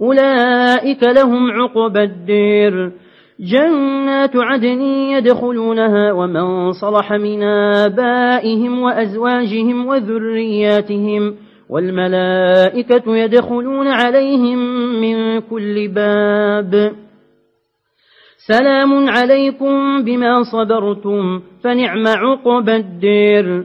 أولئك لهم عقب الدير. جنات عدن يدخلونها ومن صلح من آبائهم وأزواجهم وذرياتهم والملائكة يدخلون عليهم من كل باب. سلام عليكم بما صبرتم فنعم عقب الدير.